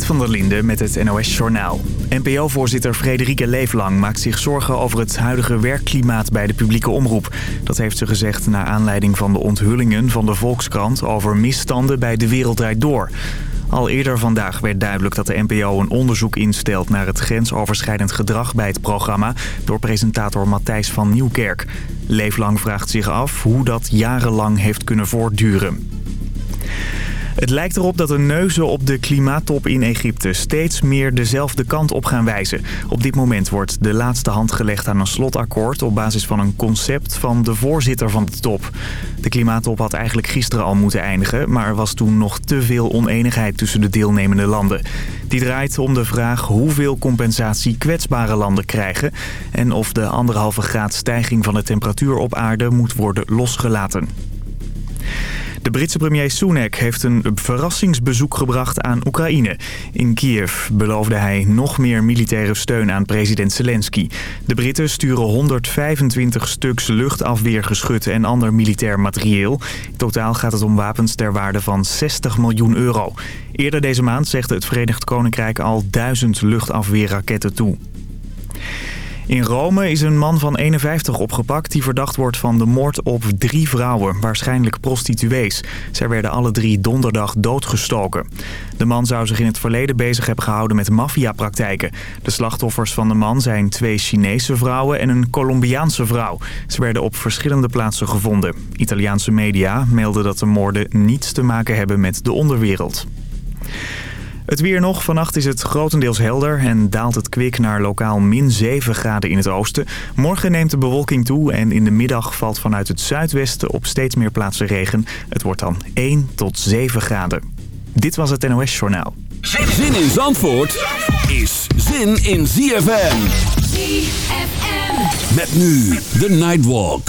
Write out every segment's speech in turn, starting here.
Van der Linde met het NOS-journaal. NPO-voorzitter Frederike Leeflang maakt zich zorgen over het huidige werkklimaat bij de publieke omroep. Dat heeft ze gezegd naar aanleiding van de onthullingen van de Volkskrant over misstanden bij De Wereld Draait Door. Al eerder vandaag werd duidelijk dat de NPO een onderzoek instelt naar het grensoverschrijdend gedrag bij het programma door presentator Matthijs van Nieuwkerk. Leeflang vraagt zich af hoe dat jarenlang heeft kunnen voortduren. Het lijkt erop dat de neuzen op de klimaattop in Egypte steeds meer dezelfde kant op gaan wijzen. Op dit moment wordt de laatste hand gelegd aan een slotakkoord op basis van een concept van de voorzitter van de top. De klimaattop had eigenlijk gisteren al moeten eindigen, maar er was toen nog te veel oneenigheid tussen de deelnemende landen. Die draait om de vraag hoeveel compensatie kwetsbare landen krijgen en of de anderhalve graad stijging van de temperatuur op aarde moet worden losgelaten. De Britse premier Sunak heeft een verrassingsbezoek gebracht aan Oekraïne. In Kiev beloofde hij nog meer militaire steun aan president Zelensky. De Britten sturen 125 stuks luchtafweergeschut en ander militair materieel. Totaal gaat het om wapens ter waarde van 60 miljoen euro. Eerder deze maand zegde het Verenigd Koninkrijk al duizend luchtafweerraketten toe. In Rome is een man van 51 opgepakt die verdacht wordt van de moord op drie vrouwen, waarschijnlijk prostituees. Zij werden alle drie donderdag doodgestoken. De man zou zich in het verleden bezig hebben gehouden met maffiapraktijken. De slachtoffers van de man zijn twee Chinese vrouwen en een Colombiaanse vrouw. Ze werden op verschillende plaatsen gevonden. Italiaanse media melden dat de moorden niets te maken hebben met de onderwereld. Het weer nog. Vannacht is het grotendeels helder en daalt het kwik naar lokaal min 7 graden in het oosten. Morgen neemt de bewolking toe en in de middag valt vanuit het zuidwesten op steeds meer plaatsen regen. Het wordt dan 1 tot 7 graden. Dit was het NOS Journaal. Zin in Zandvoort is zin in ZFM. ZFM. Met nu de Nightwalk.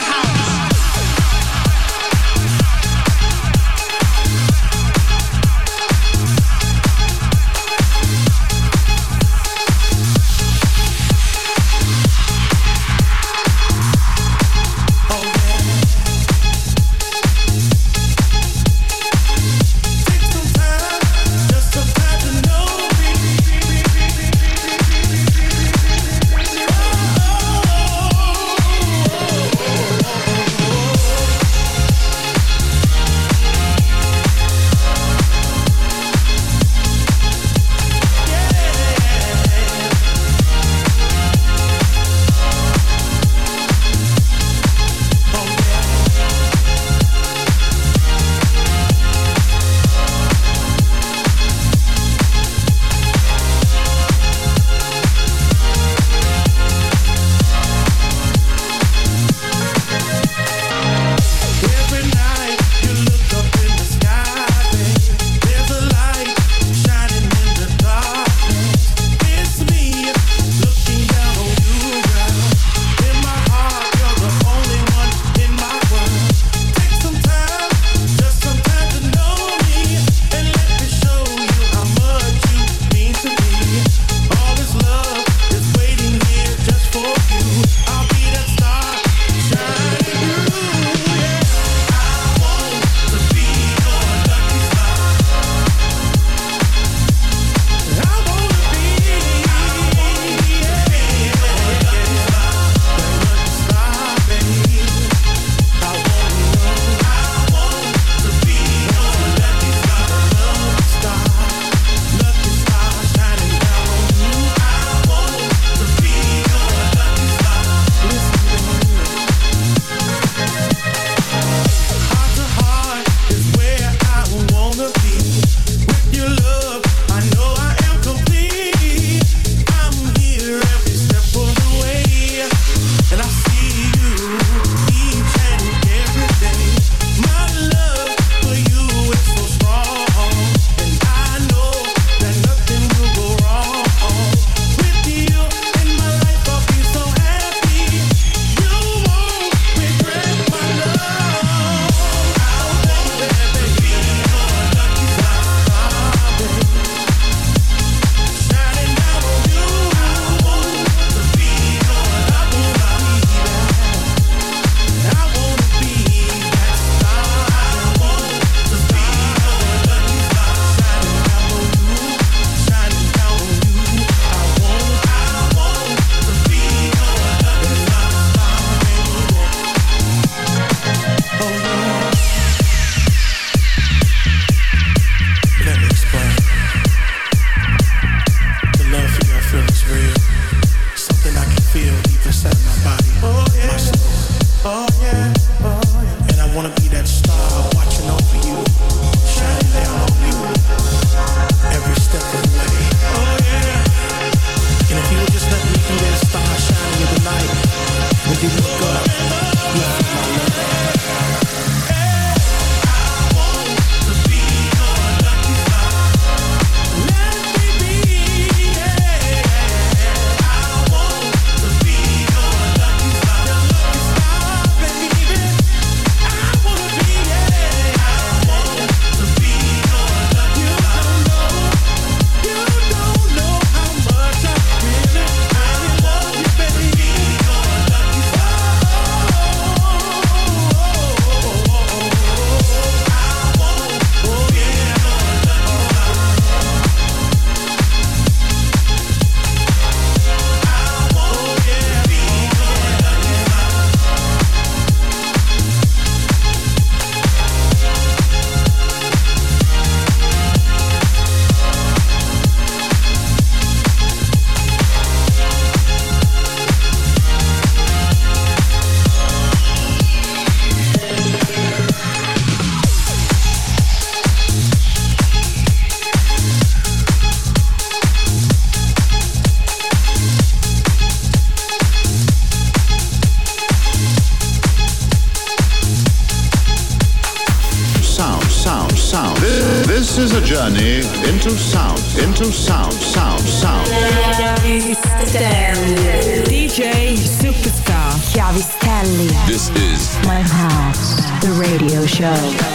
Show.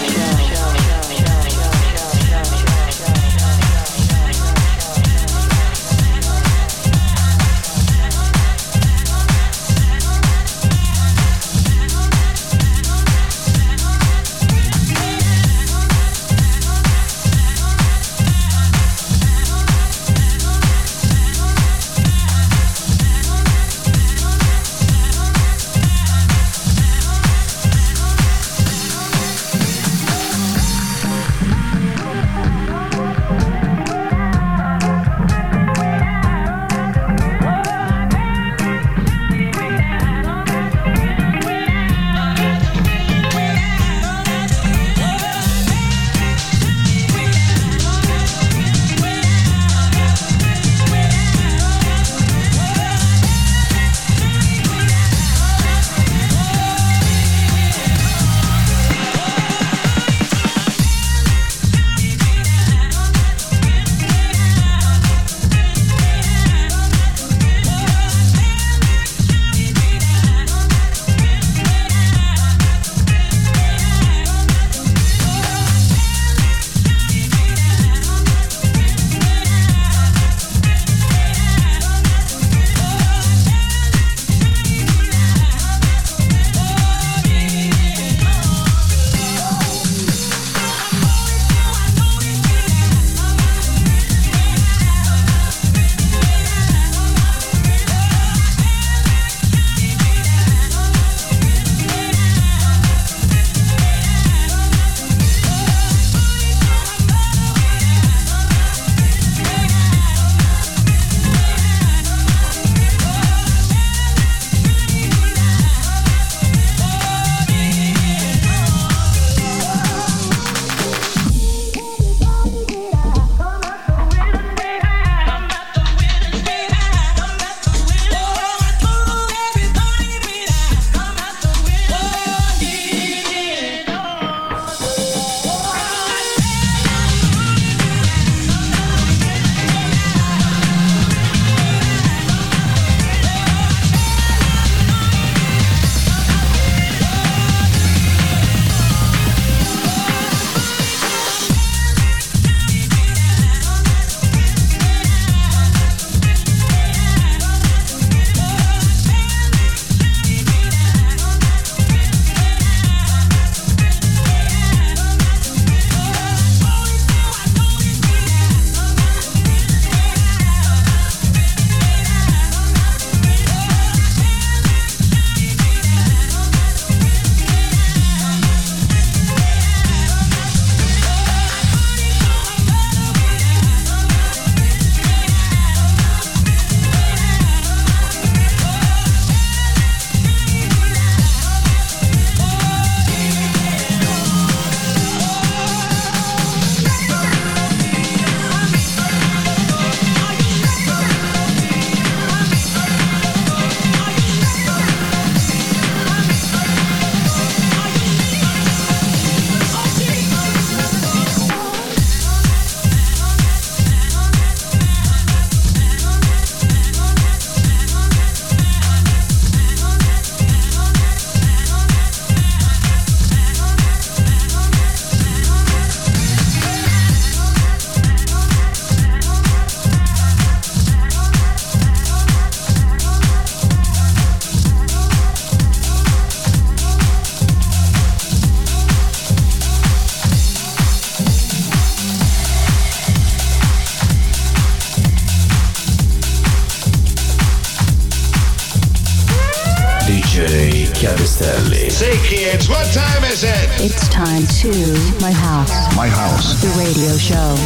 Show.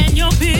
and your be.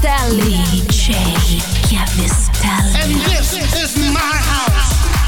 Chiavistelli. DJ Chiavistelli. And this is my house.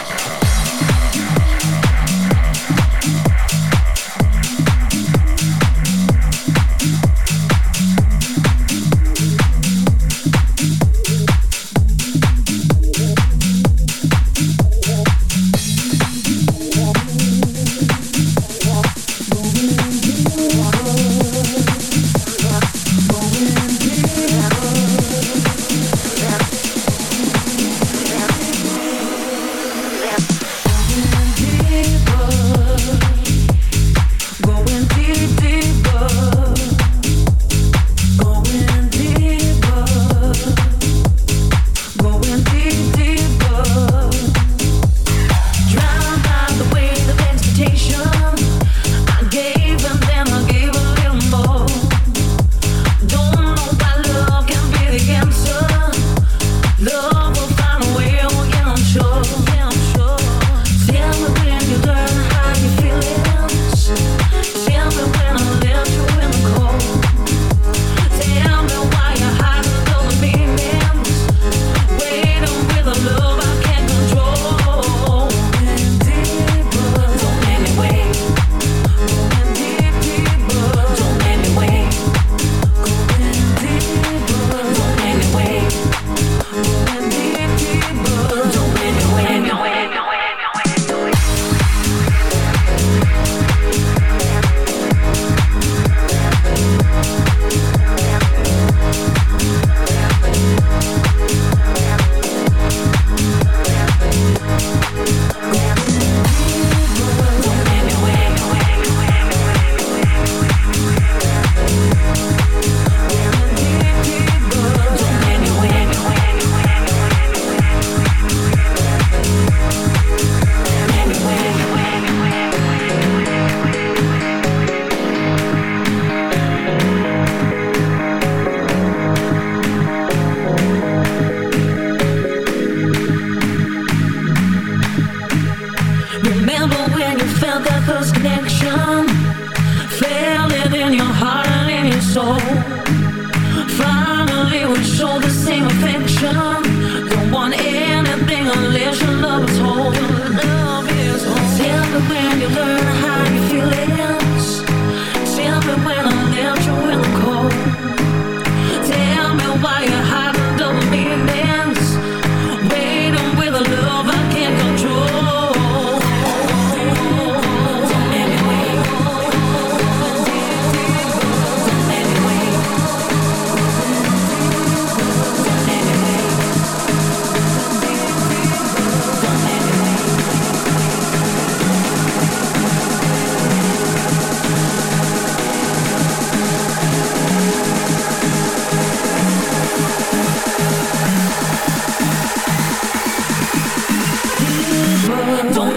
Don't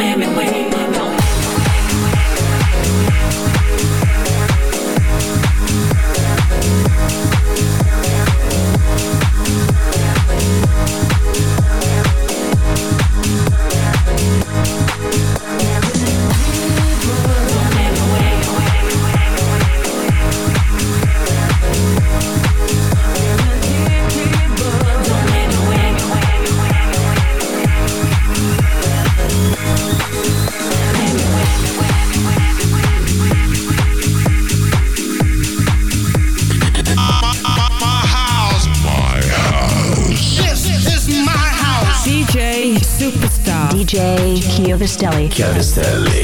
Chiovistelli. Chiavistelli.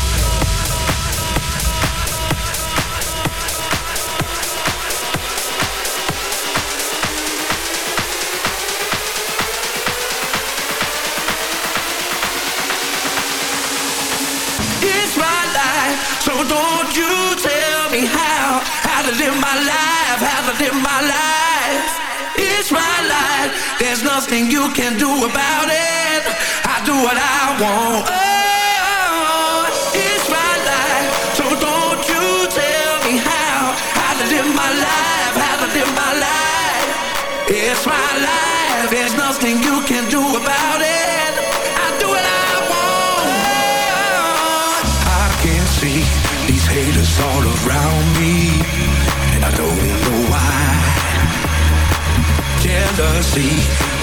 My life, how to live my life. It's my life, there's nothing you can do about it. I do what I want. Oh, it's my life, so don't you tell me how, how to live my life, how to live my life. It's my life, there's nothing you can do about it. I do what I want. I can see these haters all around me, don't know why. Jealousy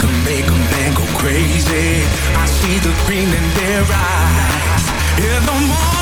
can make a man go crazy. I see the green in their eyes. Yeah, the monster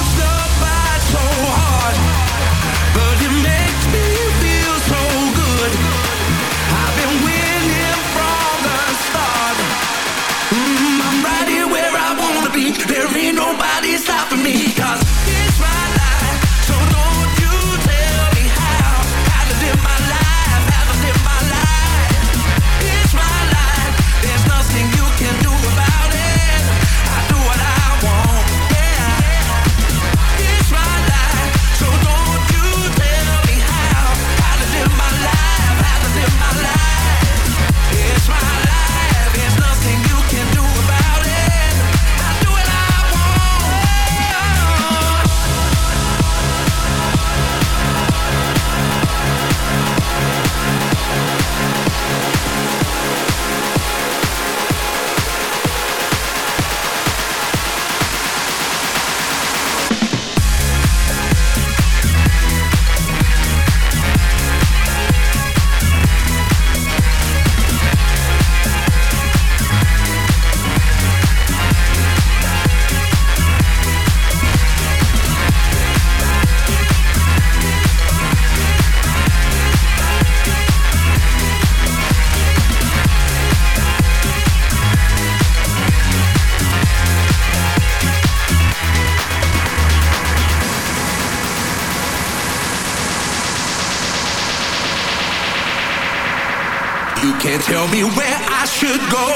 me where I should go.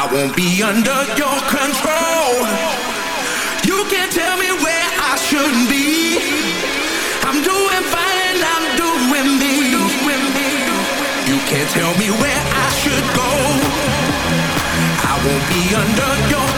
I won't be under your control. You can't tell me where I shouldn't be. I'm doing fine I'm doing me. You can't tell me where I should go. I won't be under your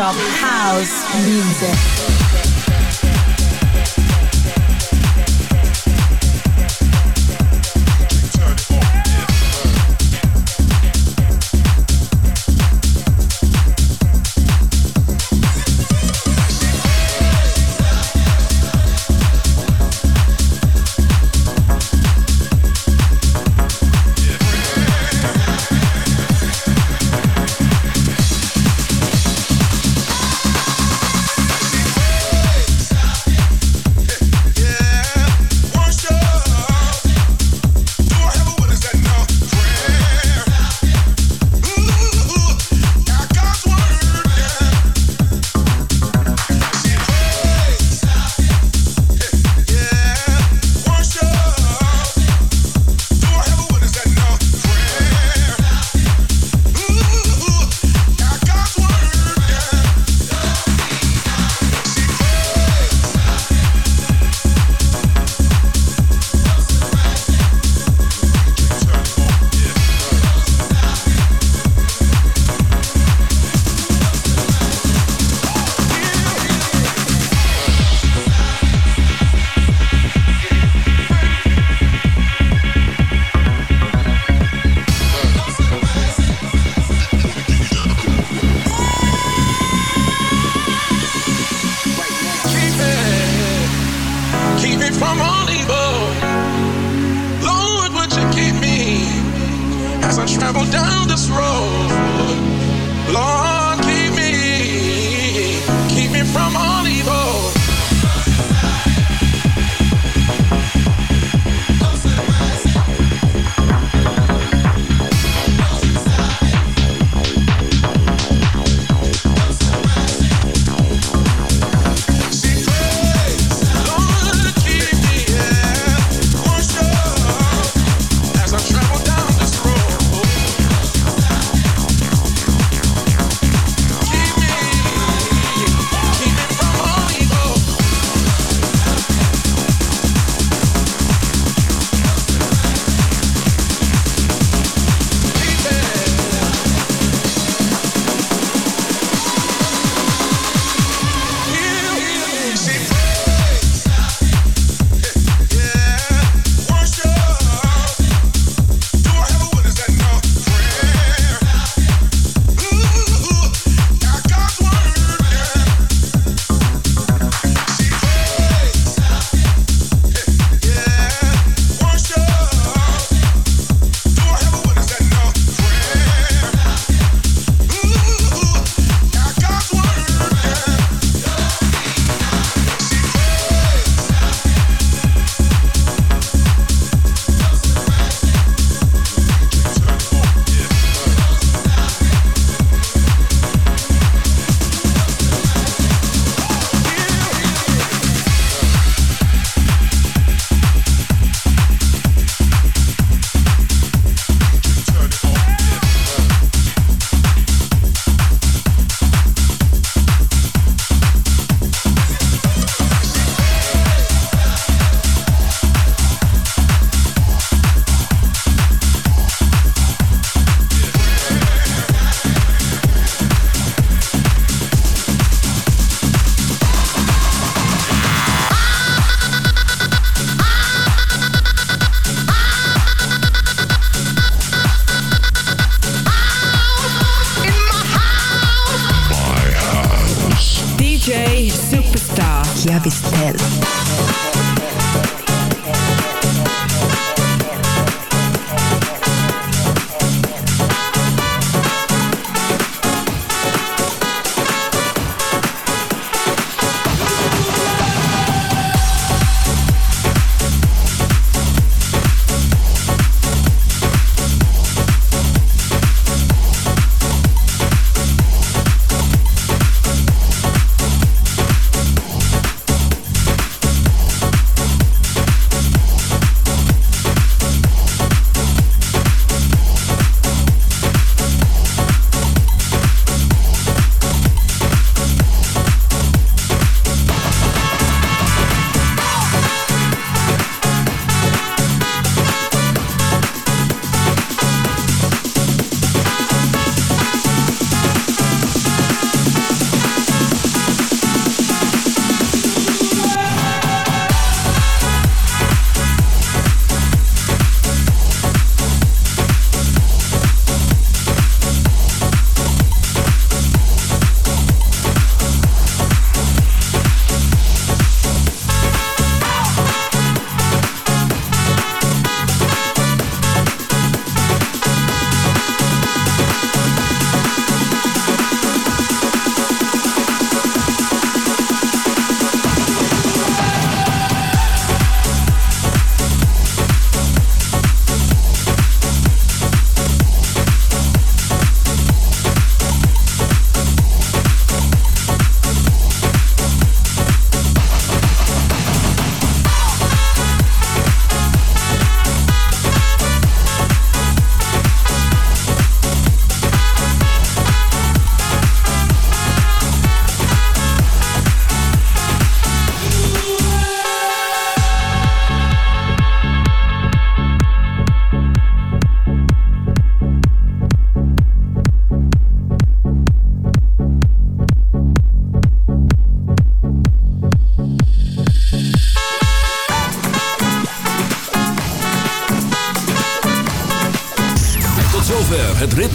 language